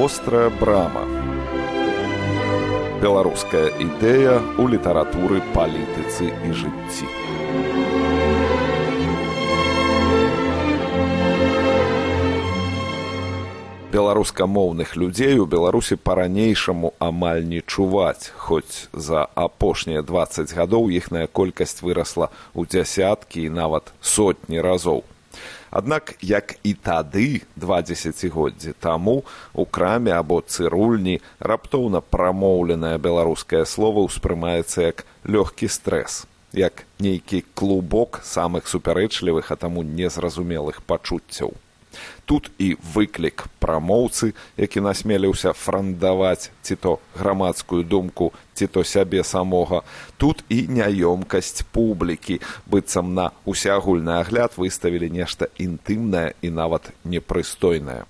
вострая брама. Беларуская ідэя ў літаратуры палітыцы і жыцці. Беларускамоўных людзей у беларусі па-ранейшаму амаль не чуваць хоць за апошнія двадцать гадоў іхная колькасць вырасла ў дзясяткі і нават сотні разоў Аднак як і тады два дзесяцігоддзі таму у краме або цырульні раптоўна прамоўленае беларускае слово ўспрымаецца як лёгкі стрэс, як нейкі клубок самых супярэчлівых, а таму незразумелых пачуццяў тут і выклік. Прамоўцы які насмеліўся франдаваць ці то грамадскую думку ці то сябе самога. Тут і няёмкасць публікі. Быццам на усеагульны агляд выставілі нешта інтымнае і нават непрыстойнае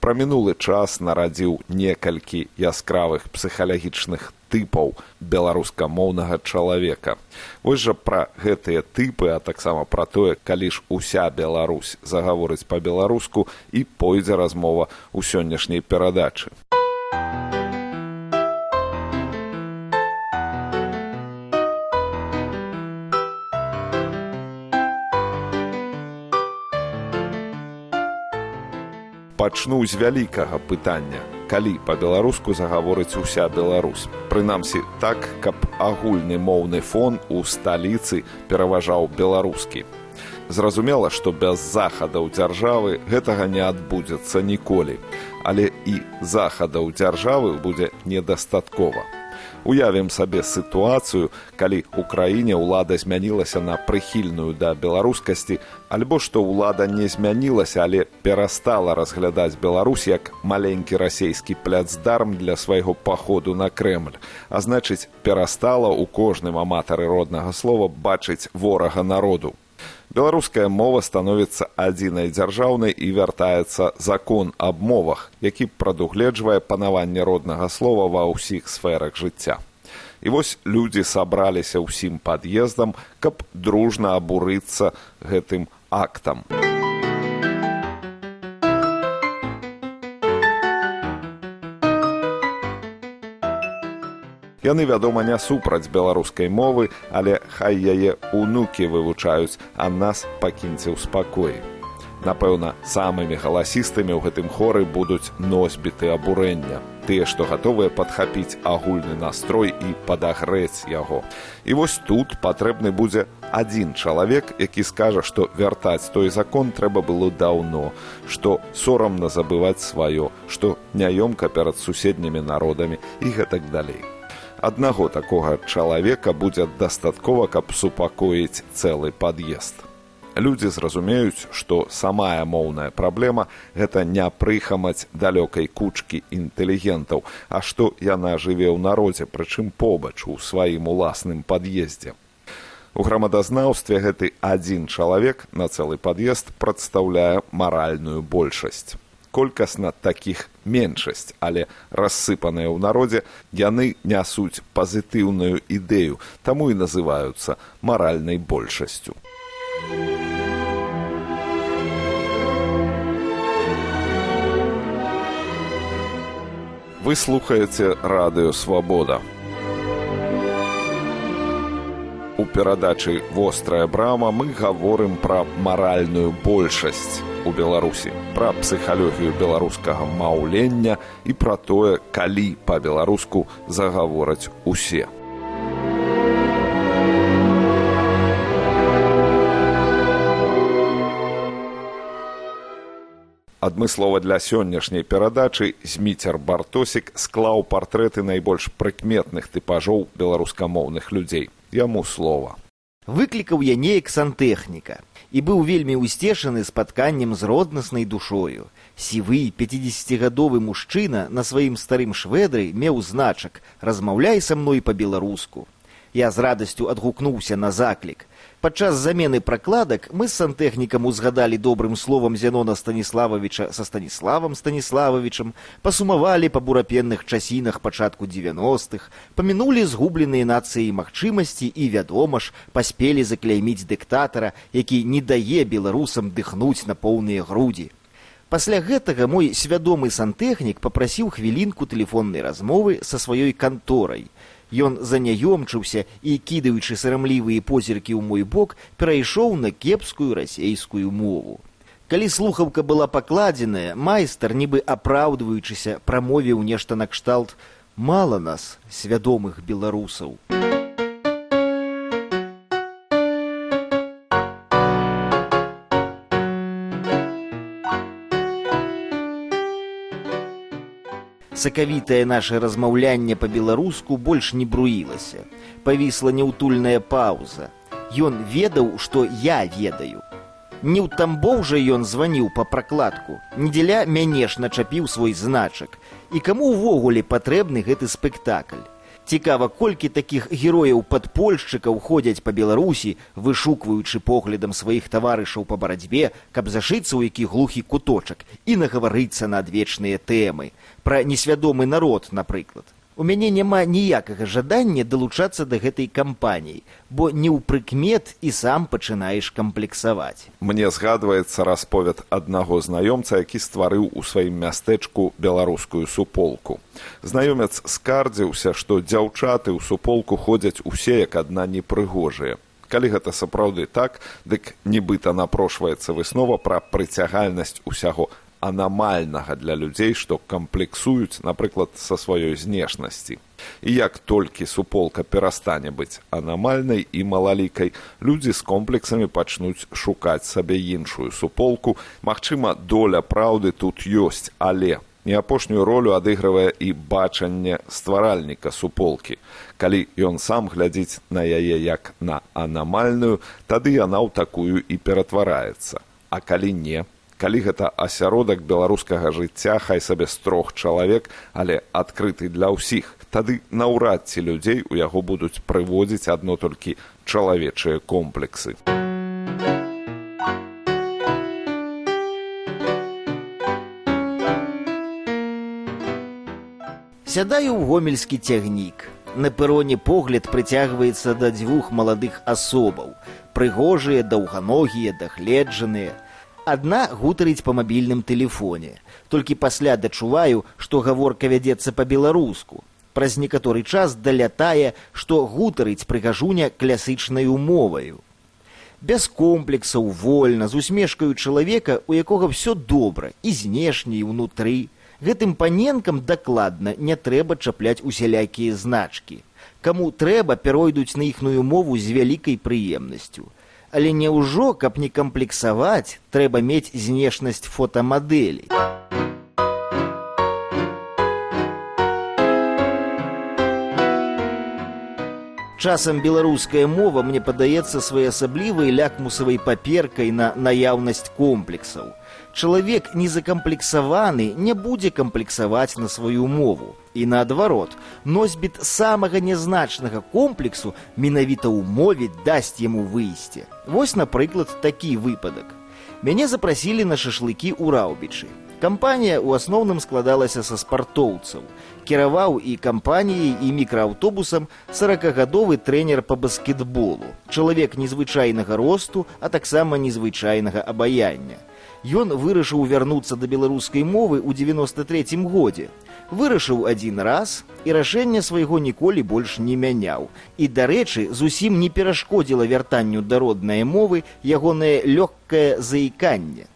пра мінулы час нарадзіў некалькі яскравых псіхалагічных тыпаў беларускамоўнага чалавека. Вось жа пра гэтыя тыпы, а таксама пра тое, калі ж уся Беларусь загаворыць па-беларуску і пойдзе размова ў сённяшняй перадачы. Пачну з вялікага пытання калі па-беларуску загаворыць уся Беларусь. Прынамсі так, каб агульны моўны фон у сталіцы пераважаў беларускі. Зразумела, што без захадаў дзяржавы гэтага не адбудзецца ніколі, але і захадаў дзяржавы будзе недастаткова. Уявім сабе сітуацыю, калі ў краіне ўлада змянілася на прыхільную да беларускасці, альбо што ўлада не змянілася, але перастала разглядаць Беларусь як маленькі расійскі пляцдарм для свайго паходу на Крэмль, а значыць, перастала ў кожным аматары роднага слова бачыць ворага народу. Беларуская мова становіцца адзінай дзяржаўнай і вяртаецца закон аб мовах які прадугледжвае панаванне роднага слова ва ўсіх сферах жыцця. І вось людзі сабраліся ўсім пад'ездам каб дружна абурыцца гэтым актам Яны, вядома, не супраць беларускай мовы, але хай яе унукі вывучаюць, а нас пакіньце ў спакоі. Напэўна, самымі галасістымі ў гэтым хоры будуць носьбіты абурэння. Тыя, што гатовыя падхапіць агульны настрой і падагрэць яго. І вось тут патрэбны будзе адзін чалавек, які скажа, што вяртаць той закон трэба было даўно, што сорамна забываць сваё, што няёмка перад суседнімі народамі і гэтак далей аднаго такога чалавека будзе дастаткова, каб супакоіць цэлы пад'езд. Людзі зразумеюць, што самая моўная праблема гэта не прыхамаць далёкай кучкі інтэлігентаў, а што яна жыве ў народзе, прычым побач у сваім уласным пад'ездзе. У грамадазнаўстве гэты адзін чалавек на цэлы пад'езд прадстаўляе маральную большасць колькасна такіх меншасць, але рассыпаныя ў народзе яны нясуць пазітыўную ідэю, таму і называюцца маральнай большасцю. Вы слухаеце радыёвабода. У перадачы вострая брама мы гаворым пра маральную большасць у беларусі пра псіхалогію беларускага маўлення і пра тое калі па-беларуску загавораць усе. Адмыслова для сённяшняй перадачы зміцер бартосік склаў партрэты найбольш прыкметных тыпажоў беларускамоўных людзей яму слова выклікаў я неяк сантэхніка і быў вельмі ўсцешаны спатканнем з роднаснай душою. Сівы пяцідзесяцігадовы мужчына на сваім старым шведры меў значак размаўляй са мной па-беларуску. Я з радасцю адгукнуўся на заклік. Падчас замены пракладак мы з сантэхнікам узгадалі добрым словам зянона станіслававіча са станіславам станіслававічам пасумавалі па бурапенных часінах пачатку девяностых памінулі згубленыя нацыі магчымасці і вядома ж паспелі закляйміць дыктатара які не дае беларусам дыхнуць на поўныя грудзі Пасля гэтага мой свядомы сантэхнік папрасіў хвілінку тэлефоннай размовы са сваёй канторай. Ён заняёмчыўся і, кідаючы сарамлівыя позіркі ў мой бок, перайшоў на кепскую расейскую мову. Калі слухаўка была пакладзеная, майстар, нібы апраўдваючыся, прамовіў нешта накшталт: мала нас, свядомых беларусаў. Сакавітае наше размаўлянне па-беларуску больш не бруілася. Павісла няўтульная паўза. Ён ведаў, што я ведаю. Не ў тамбоў жа ён званіў па пракладку, не дзеля мяне ж начапіў свой значак. І каму ўвогуле патрэбны гэты спектакль. Цікава, колькі такіх герояў падпольшчыкаў ходзяць па Беларусі, вышукваючы поглядам сваіх таварышаў па барацьбе, каб зашыцца ў які глухі куточак і нагаварыцца на адвечныя тэмы, пра несвядомы народ, напрыклад. У мяне няма ніякага жадання далучацца да гэтай кампаніі, бо не ў прыкмет і сам пачынаеш камплексаваць. Мне згадваецца расповед аднаго знаёмца, які стварыў у сваім мястэчку беларускую суполку. Знаёмец скардзіўся, што дзяўчаты ў суполку ходзяць усе як адна непрыгожыя. Калі гэта сапраўды так, дык нібыта напрошваецца выснова пра прыцягальнасць усяго анамальнага для людзей, што камплексуюць, напрыклад, са сваёй знешнасці. І як толькі суполка перастане быць анамальнай і малалікай, людзі з комплексамі пачнуць шукаць сабе іншую суполку. Магчыма, доля праўды тут ёсць, але не апошнюю ролю адыгрывае і бачанне стваральніка суполкі. Калі ён сам глядзіць на яе як на анамальную, тады яна ў такую і ператвараецца. А калі не, калі гэта асяродак беларускага жыцця хай сабе з трох чалавек але адкрыты для ўсіх. Тады наўрад ці людзей у яго будуць прыводзіць адно толькі чалавечыя комплексы. Сядаю ў гомельскі цягнік. На пероне погляд прыцягваецца да дзвюх маладых асобаў. Прыгожыя даўганогія дагледжаныя адна гутарыць па мабільным тэлефоне. Толькі пасля дачуваю што гаворка вядзецца па-беларуску. Праз некаторы час далятае што гутарыць прыгажуня класычнаю моваю без комплексаў вольна з усмешкаю чалавека у якога ўсё добра і знешне і ўнутры. Гэтым паненкам дакладна не трэба чапляць усялякія значкі. Каму трэба пяройдуць на іхную мову з вялікай прыемнасцю але няўжо каб не камплексаваць трэба мець знешнасць фотамадэлі часам беларуская мова мне падаецца своеасаблівай лякмусавай паперкай на наяўнасць комплексаў. Чалавек незакамплексаваны не будзе камплексаваць на сваю мову. І наадварот носьбіт самага нязначнага комплексу менавіта ў мове дасць яму выйсце. Вось напрыклад такі выпадак. Мяне запрасілі на шашлыкі ў раўбічы кампанія ў асноўным складалася са спартоўцаў кіраваў і кампаніяй і мікрааўтобусам сорокагадовы трэнер по баскетболу. Чалавек незвычайнага росту а таксама незвычайнага абаяння ён вырашыў вярнуцца да беларускай мовы ў девяносто третьем годзе. Вырашыў адзін раз і рашэнне свайго ніколі больш не мяняў. І дарэчы зусім не перашкодзіла вяртанню да роднай мовы ягонае лёгкае заіканне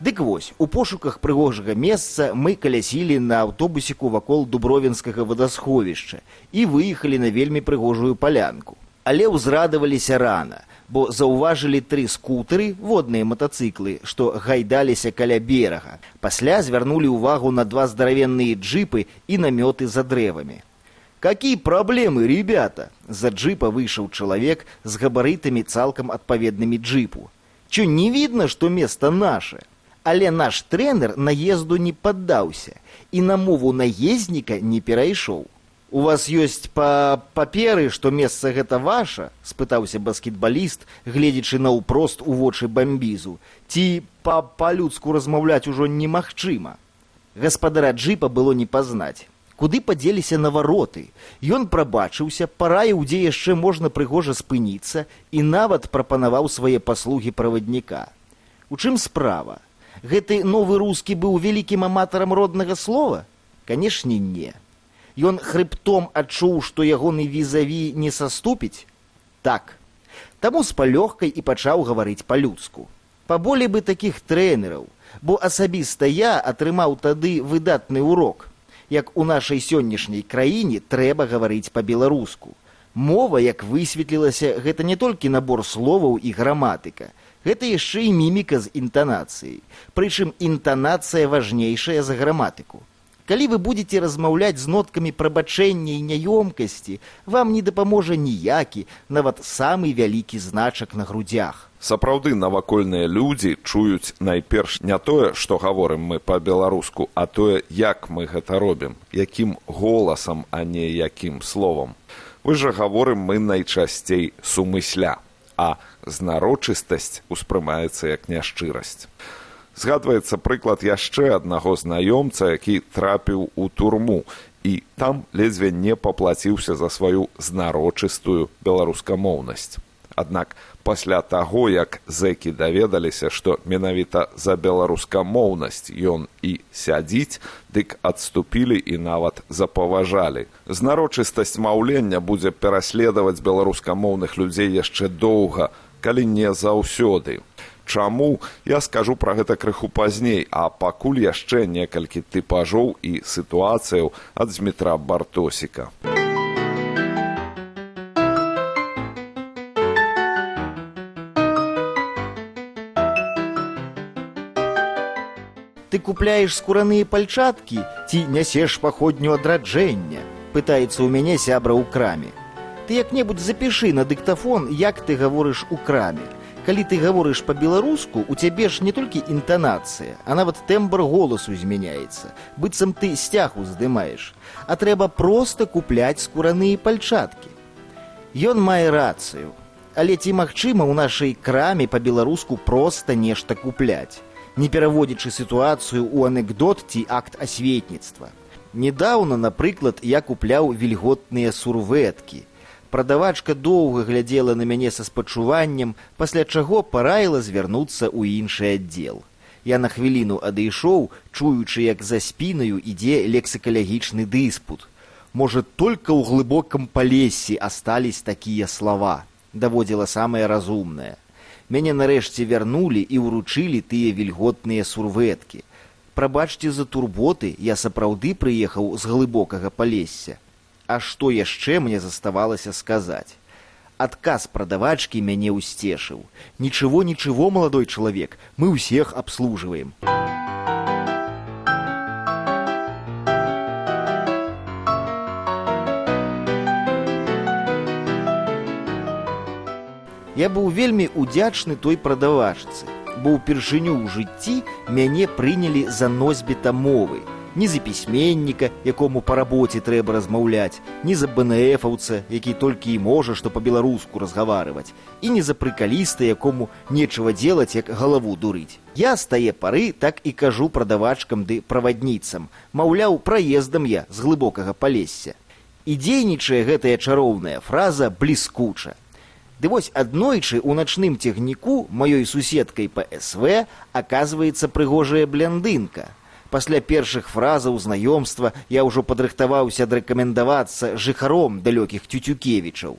Дык вось у пошуках прыгожага месца мы калясілі на аўтобусіку вакол дубровенскага вадасховішча і выехалі на вельмі прыгожую палянку. Але ўзрадаваліся рана бо заўважылі тры скутары водныя матацыклы што гайдаліся каля берага. Пасля звярнулі ўвагу на два здаравенныя джипы і намёты за дрэвамі. Какие праблемы ребята за джипа выйшаў чалавек з габарытамі цалкам адпаведнымі джипу чё не видно что место наше але наш трэнер наезду не паддаўся і на мову наездніка не перайшоў. У вас ёсць па паперы што месца гэта ваша спытаўся баскетбаліст гледзячы наўпрост у вочы бамбізу. Ці па па-людску размаўляць ужо немагчыма? Гаспадара джипа было не пазнаць. Куды падзеліся навароты ён прабачыўся параіў дзе яшчэ можна прыгожа спыніцца і нават прапанаваў свае паслугі правадніка. У чым справа Гэты новы рускі быў вялікім аматарам роднага слова? Канешне, не. Ён хрыбтом адчуў, што ягоны візаві не саступіць? Так. Таму з палёгкай і пачаў гаварыць па-людску. Паболей бы такіх трэнераў, бо асабіста я атрымаў тады выдатны урок. Як у нашай сённяшняй краіне трэба гаварыць па-беларуску. Мова, як высветлілася, гэта не толькі набор словаў і граматыка. Гэта яшчэ і міміка з інтанацыяй. Прычым інтанацыя важнейшая за граматыку. Калі вы будете размаўляць з ноткамі прабачэння і няёмкасці, вам не дапаможа ніякі, нават самы вялікі значак на грудях. Сапраўды навакольныя людзі чуюць найперш не тое, што гаворым мы па-беларуску, а тое, як мы гэта робім, якім голасам, а не якім словам. Вы жа гаворым мы найчасцей сумысля, а знарочыстасць успрымаецца як няшчырасць. Згадваецца прыклад яшчэ аднаго знаёмца які трапіў у турму і там ледзьве не паплаціўся за сваю знарочыстую беларускамоўнасць. Аднак пасля таго як зэкі даведаліся што менавіта за беларускамоўнасць ён і сядзіць дык адступілі і нават запаважалі. Знарочыстасць маўлення будзе пераследаваць беларускамоўных людзей яшчэ доўга калі не заўсёды. Чаму я скажу пра гэта крыху пазней а пакуль яшчэ некалькі тыпажоў і сітуацыяў ад зметра бартосіка ты купляеш скураныя пальчаткі ці нясеш паходню адраджэння пытаецца ў мяне сябра ў краме. Ты як-небудзь запішы на дыктафон як ты гаворыш у краме. Калі ты гаворыш па-беларуску у цябе ж не толькі інтанацыя а нават тэмбр голасу змяняецца. Быццам ты сцягу здымаеш. А трэба проста купляць скураныя пальчаткі. Ён мае рацыю. Але ці магчыма ў нашай краме па-беларуску проста нешта купляць не пераводзячы сітуацыю ў анекдот ці акт асветніцтва недаўна напрыклад я купляў вільготныя сурветкі Прадавачка доўга глядзела на мяне са спачуваннем, пасля чаго параіла звярнуцца ў іншы аддзел. Я на хвіліну адышоў, чуючы, як за спінаю ідзе лексікалагічны дыспут. Можа, толькі ў глыбокам палесе астались такія слова, даводзіла самае разумнае. Мяне нарэшце вярнулі і ўручылі тыя вільготныя сурветкі. Прабачце за турботы, я сапраўды прыехаў з глыбокага палесся. А што яшчэ мне заставалася сказаць? Адказ прадавачкі мяне ўсцешыў. Нічого, нічого, маладой чалавек, мы ўсіх абслужваем. Я быў вельмі удзячны той прадавачцы, бо ўпершыню ў жыцці мяне прынялі за носьбіта мовы ні за пісьменніка, якому па рабоце трэба размаўляць, ні за бнфаўца, які толькі і можа што па-беларуску разгаварваць, і не за прыкаліста, якому нечага делаць, як галаву дурыць. Я з тае пары так і кажу прадавачкам ды правадніцам, маўляў, праездам я з глыбокага палесся. І дзейнічае гэтая чароўная фраза бліскуча. Ды вось аднойчы ў начным цягніку маёй суседкай па СВ аказваецца прыгожая бляндынка. Пасля першых фразаў знаёмства я ўжо падрыхтаваўся адрэкамендавацца жыхаром далёкіх тютюкевічаў.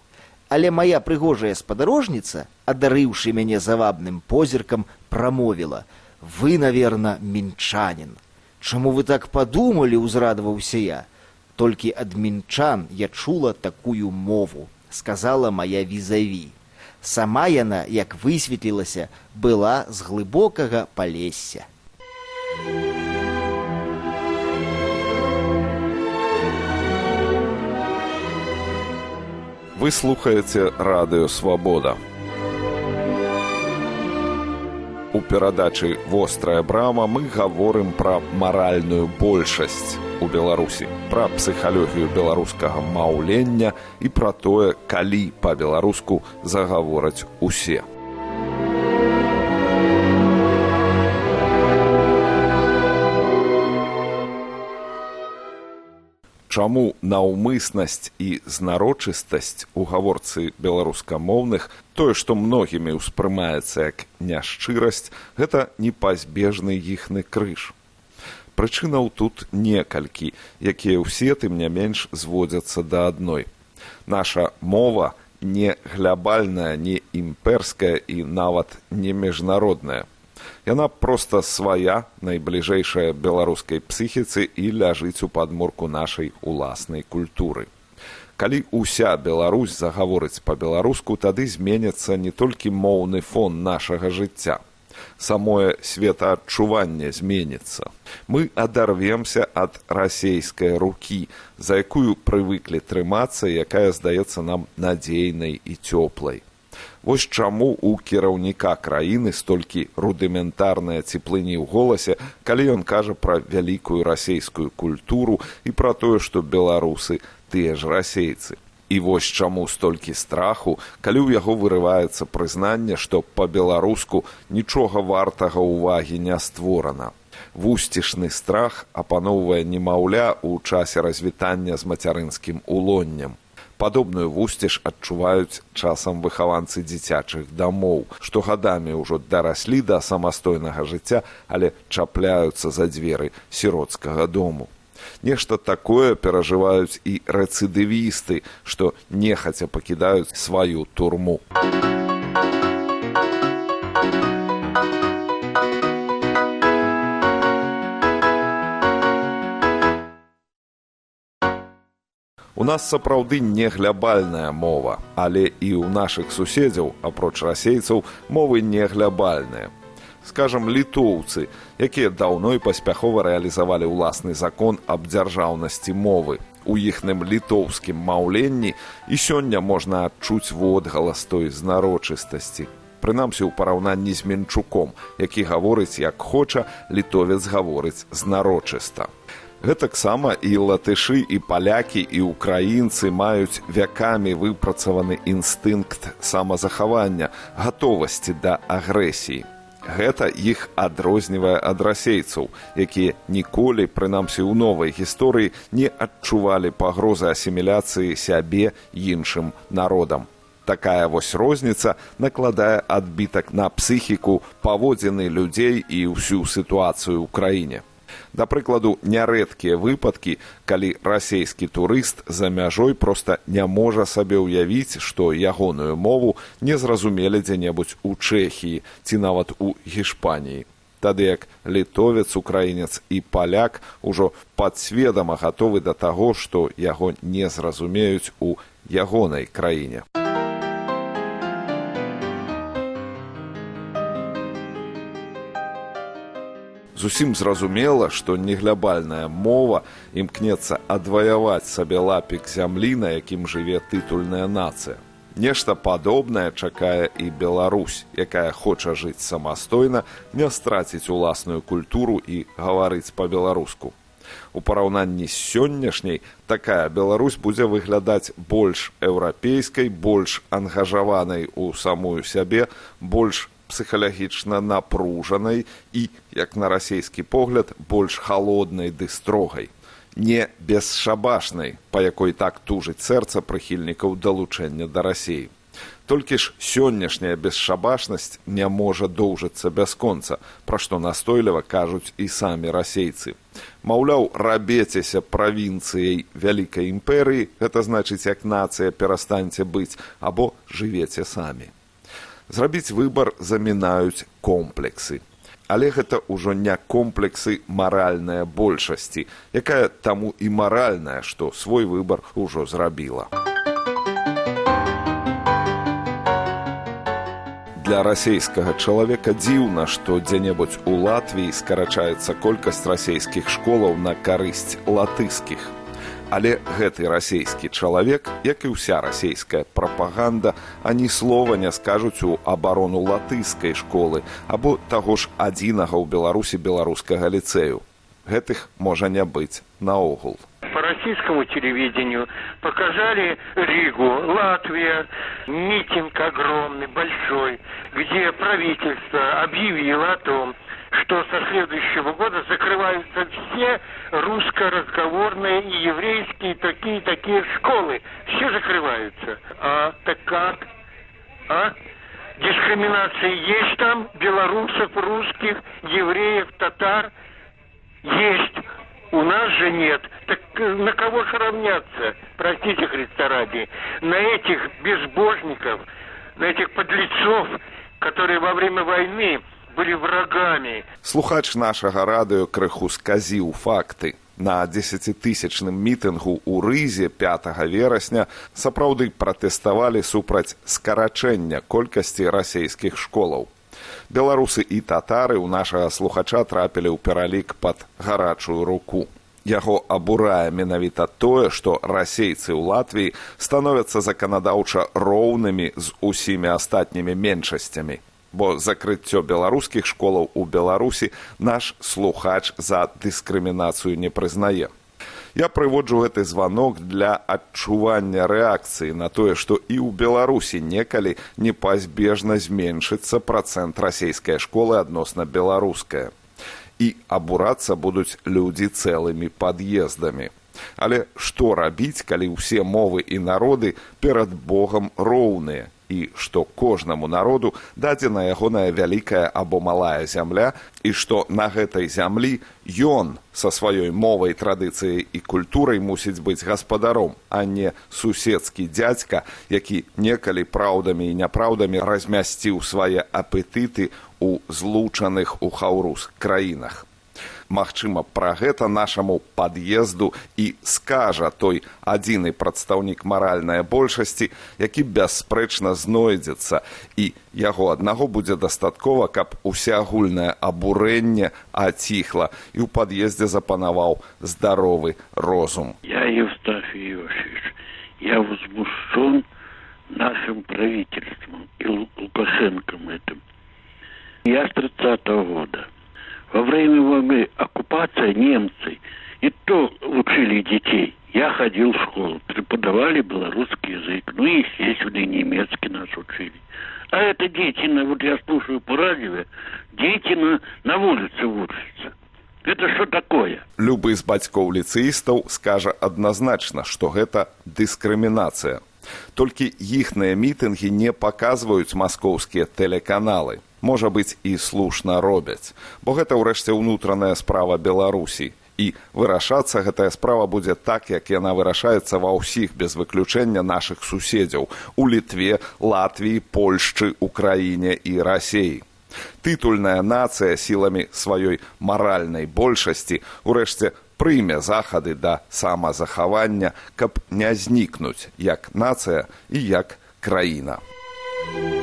Але моя прыгожая спадарожніца адарыўшы мяне завабным позіркам прамовіла вы наверно мінчанин чаму вы так падумалі узрадаваўся я. Толькі ад мінчан я чула такую мову сказала моя візаві. Сама яна як высветлілася была з глыбокага палесся. Вы слухаеце радыё свабода у перадачы вострая брама мы гаворым пра маральную большасць у беларусі пра псіхалогію беларускага маўлення і пра тое калі па-беларуску загавораць усе чаму наўмыснасць і знарочыстасць у гаворцы беларускамоўных тое што многімі ўспрымаецца як няшчырасць гэта непазбежны іхны крыж. Прычынаў тут некалькі якія ўсе тым не менш зводзяцца да адной. Наша мова не глябальная не імперская і нават не міжнародная Яна проста свая, найбліжэйшая беларускай псіхіцы і ляжыць у падмурку нашай уласнай культуры. Калі ўся Беларусь загаворыць па-беларуску, тады зменяцца не толькі моўны фон нашага жыцця. Самое светаадчуванне зменіцца. Мы адарвемся ад расейскай рукі, за якую прывыклі трымацца, якая здаецца нам надзейнай і цёплай. Вось чаму у кіраўніка краіны столькі рудыментарная цеплыні ў голасе, калі ён кажа пра вялікую расейскую культуру і пра тое, што беларусы тыя ж расейцы. І вось чаму столькі страху, калі ў яго вырываецца прызнанне, што па-беларуску нічога вартага ўвагі не створана. Вусцішны страх апаноўвае немаўля ў часе развітання з мацярынскім улоннем падобную вусціш адчуваюць часам выхаванцы дзіцячых дамоў што гадамі ўжо дараслі да самастойнага жыцця але чапляюцца за дзверы сіроцкага дому. Нешта такое перажываюць і рэцыдывісты што нехаця пакідаюць сваю турму У нас сапраўды не глябальная мова, але і ў нашых суседзяў, апроч расейцаў, мовы не глябальныя. Скажам літоўцы, якія даўно і паспяхова рэалізавалі ўласны закон аб дзяржаўнасці мовы. У іхным літоўскім маўленні і сёння можна адчуць водгалас той знарочыстасці. Прынамсі ў параўнанні з менчуком, які гаворыць як хоча, літовец гаворыць знарочыста. Гэтаксама і латышы і палякі і ўкраінцы маюць вякамі выпрацаваны інстынкт самазахавання, гатовасці да агрэсіі. Гэта іх адрознівае ад расейцаў, якія ніколі, прынамсі ў новай гісторыі не адчувалі пагрозы асіміляцыі сябе іншым народам. Такая вось розніца накладае адбітак на псіхіку паводзіны людзей і ўсю сітуацыю ў краіне. Да прыкладу, нярэдкія выпадкі, калі расейскі турыст за мяжой проста не можа сабе ўявіць, што ягоную мову не зразумелі дзе-небудзь у Чэхіі ці нават у Гішпаніі. Тады як літовец, украінец і паляк ужо падсведама гатовы да таго, што яго не зразумеюць у ягонай краіне. Зусім зразумела што неглябальная мова імкнецца адваяваць сабе лапік зямлі на якім жыве тытульная нацыя. Нешта падобнае чакае і беларусь якая хоча жыць самастойна не страціць уласную культуру і гаварыць па-беларуску. У параўнанні з сённяшняй такая беларусь будзе выглядаць больш еўрапейскай больш ангажаванай у самую сябе больш псіхалагічна напружанай і як на расійскі погляд больш халоднай ды строгай не бесшабашнай па якой так тужыць сэрца прыхільнікаў далучэння да рассеі толькі ж сённяшняя бесшабашнасць не можа доўжыцца бясконца пра што настойліва кажуць і самі расейцы. Маўляў рабецеся правінцыяй вялікай імперыі гэта значыць як нацыя перастаньце быць або жывеце самі зрабіць выбар замінаюць комплексы. Але гэта ўжо не комплексы маральныя большасці, якая таму і маральная, што свой выбар ужо зрабіла. Для расейскага чалавека дзіўна, што дзе-небудзь у Латвіі скарачаецца колькасць расійскіх школаў на карысць латыскіх але гэты расійскі чалавек як і ўся расійская прапаганда ані слова не скажуць у абарону латыскай школы або таго ж адзінага ў беларусі беларускага ліцэю. Гэтых можа не быць наогул. По российскому телевидению показали Ригу, Латвия, митинг огромный, большой, где правительство объявило о том, что со следующего года закрываются все русско-разговорные и еврейские такие-такие школы. Все закрываются. А так как? А? Дискриминация есть там, белорусов, русских, евреев, татар? Есть. У нас же нет. Так э, на кого же равняться? Простите, Христа ради. На этих безбожников, на этих подлецов, которые во время войны были врагами. Слухач нашага радыё крыху сказіў факты. На дзесяцітысячным мітынгу ў рызе 5 верасня сапраўды пратэставалі супраць скарачэння колькасці расійскіх школаў. Беларусы і татары ў нашага слухача трапілі ў пералік пад гарачую руку. Яго абурае менавіта тое, што расейцы ў Латвіі становяцца заканадаўча роўнымі з усімі астатнімі меншасцямі бо закрыццё беларускіх школаў у беларусі наш слухач за дыскрымінацыю не прызнае. Я прыводжу гэты званок для адчування рэакцыі на тое што і ў беларусі некалі непазбежна зменшыцца працэнт расійскай школы адносна беларуская. І абурацца будуць людзі цэлымі пад'ездамі. Але што рабіць калі ўсе мовы і народы перад богам роўныя і што кожнаму народу дадзена ягоная вялікая або малая зямля і што на гэтай зямлі ён са сваёй мовай традыцыяй і культурай мусіць быць гаспадаром а не суседскі дзядзька які некалі праўдамі і няпраўдамі размясціў свае апетыты у злучаных у хаўрус краінах Магчыма, пра гэта нашаму пад'езду і скажа той адзіны прадстаўнік маральнай большасці, які бясспрэчна знойдзецца і яго аднаго будзе дастаткова, каб усеагульнае абурэнне аціхла і ў пад'ездзе запанаваў здаровы розум. Я Евстафий Иосифович, я возмущен Любы з бацькоў ліцэістаў скажа адназначна, што гэта дыскрымінацыя. Толькі іхныя мітынгі не паказваюць маскоўскія тэлеканалы. Можа быць і слушна робяць. Бо гэта ўрэшце ўнутраная справа беларусі. І вырашацца гэтая справа будзе так як яна вырашаецца ва ўсіх без выключэння нашых суседзяў у літве латвіі польшчы украіне і рассеі тытульная нацыя сіламі сваёй маральнай большасці урэшце прыме захады да самазахавання каб не знікнуць як нацыя і як краіна. Thank you.